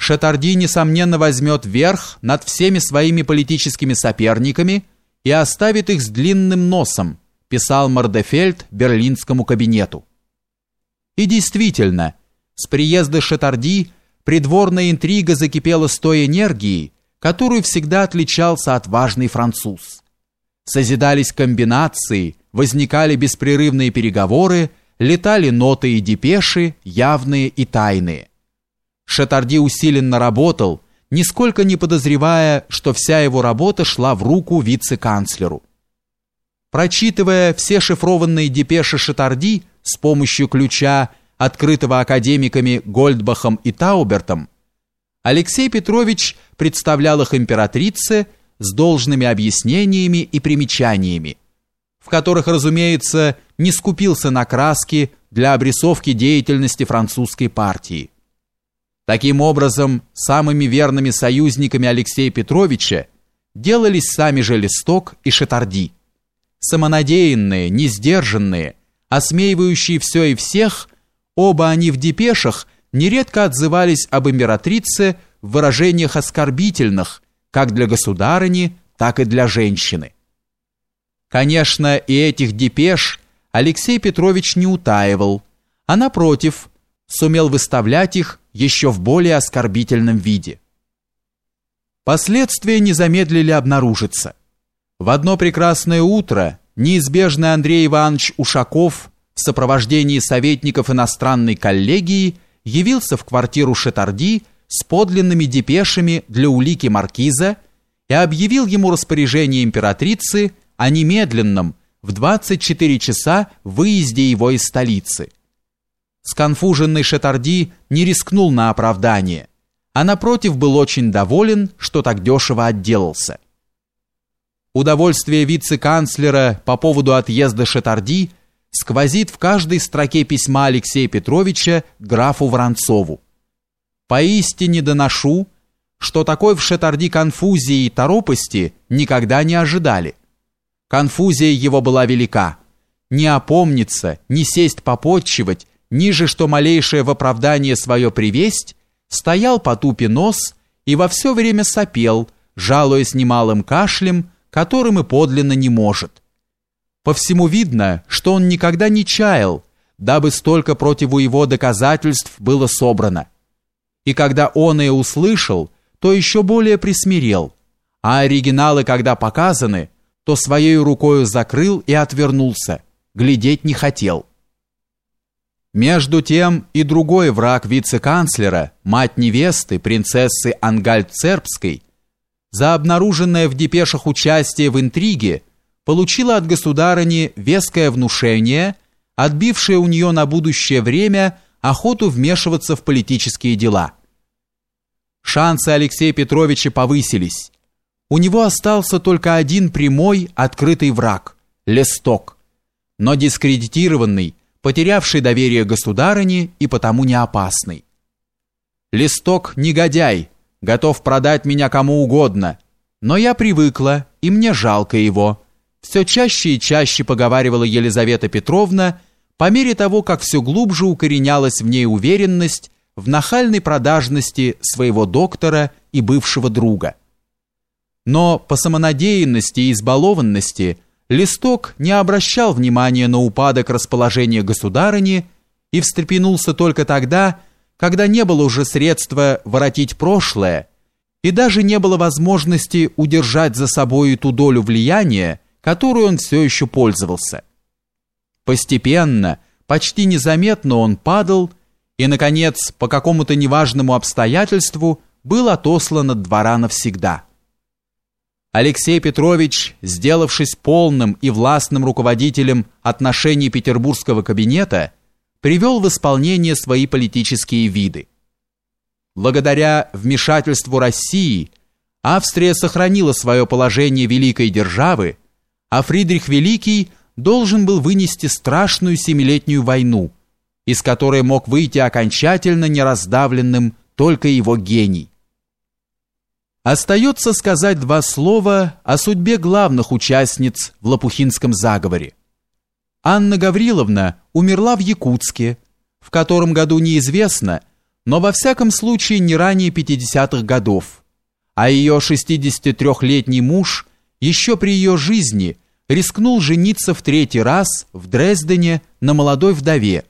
Шатарди, несомненно, возьмет верх над всеми своими политическими соперниками и оставит их с длинным носом, писал Мордефельд берлинскому кабинету. И действительно, с приезда Шатарди придворная интрига закипела с той энергией, которую всегда отличался отважный француз. Созидались комбинации, возникали беспрерывные переговоры, летали ноты и депеши, явные и тайные. Шатарди усиленно работал, нисколько не подозревая, что вся его работа шла в руку вице-канцлеру. Прочитывая все шифрованные депеши Шатарди с помощью ключа, открытого академиками Гольдбахом и Таубертом, Алексей Петрович представлял их императрице с должными объяснениями и примечаниями, в которых, разумеется, не скупился на краски для обрисовки деятельности французской партии. Таким образом, самыми верными союзниками Алексея Петровича делались сами же Листок и Шатарди. Самонадеянные, несдержанные, осмеивающие все и всех, оба они в депешах нередко отзывались об императрице в выражениях оскорбительных, как для государыни, так и для женщины. Конечно, и этих депеш Алексей Петрович не утаивал, а напротив, сумел выставлять их еще в более оскорбительном виде. Последствия не замедлили обнаружиться. В одно прекрасное утро неизбежный Андрей Иванович Ушаков в сопровождении советников иностранной коллегии явился в квартиру Шатарди с подлинными депешами для улики маркиза и объявил ему распоряжение императрицы о немедленном в 24 часа выезде его из столицы – Сконфуженный Шатарди не рискнул на оправдание, а напротив был очень доволен, что так дешево отделался. Удовольствие вице-канцлера по поводу отъезда Шатарди сквозит в каждой строке письма Алексея Петровича графу Воронцову. Поистине доношу, что такой в Шатарди конфузии и торопости никогда не ожидали. Конфузия его была велика. Не опомниться, не сесть попотчевать, ниже что малейшее в оправдание свое привесть, стоял потупи нос и во все время сопел, жалуясь немалым кашлем, которым и подлинно не может. По всему видно, что он никогда не чаял, дабы столько противу его доказательств было собрано. И когда он и услышал, то еще более присмирел, а оригиналы, когда показаны, то своей рукою закрыл и отвернулся, глядеть не хотел. Между тем и другой враг вице-канцлера, мать невесты, принцессы Ангальд-Цербской, за обнаруженное в депешах участие в интриге, получила от государыни веское внушение, отбившее у нее на будущее время охоту вмешиваться в политические дела. Шансы Алексея Петровича повысились. У него остался только один прямой, открытый враг – Лесток. Но дискредитированный, потерявший доверие государыне и потому не опасный. Листок негодяй, готов продать меня кому угодно, но я привыкла, и мне жалко его. Все чаще и чаще поговаривала Елизавета Петровна, по мере того, как все глубже укоренялась в ней уверенность в нахальной продажности своего доктора и бывшего друга. Но по самонадеянности и избалованности – Листок не обращал внимания на упадок расположения государыни и встрепенулся только тогда, когда не было уже средства воротить прошлое, и даже не было возможности удержать за собой ту долю влияния, которую он все еще пользовался. Постепенно, почти незаметно он падал и, наконец, по какому-то неважному обстоятельству был отослан от двора навсегда. Алексей Петрович, сделавшись полным и властным руководителем отношений петербургского кабинета, привел в исполнение свои политические виды. Благодаря вмешательству России Австрия сохранила свое положение великой державы, а Фридрих Великий должен был вынести страшную семилетнюю войну, из которой мог выйти окончательно нераздавленным только его гений. Остается сказать два слова о судьбе главных участниц в Лопухинском заговоре. Анна Гавриловна умерла в Якутске, в котором году неизвестно, но во всяком случае не ранее 50-х годов, а ее 63-летний муж еще при ее жизни рискнул жениться в третий раз в Дрездене на молодой вдове,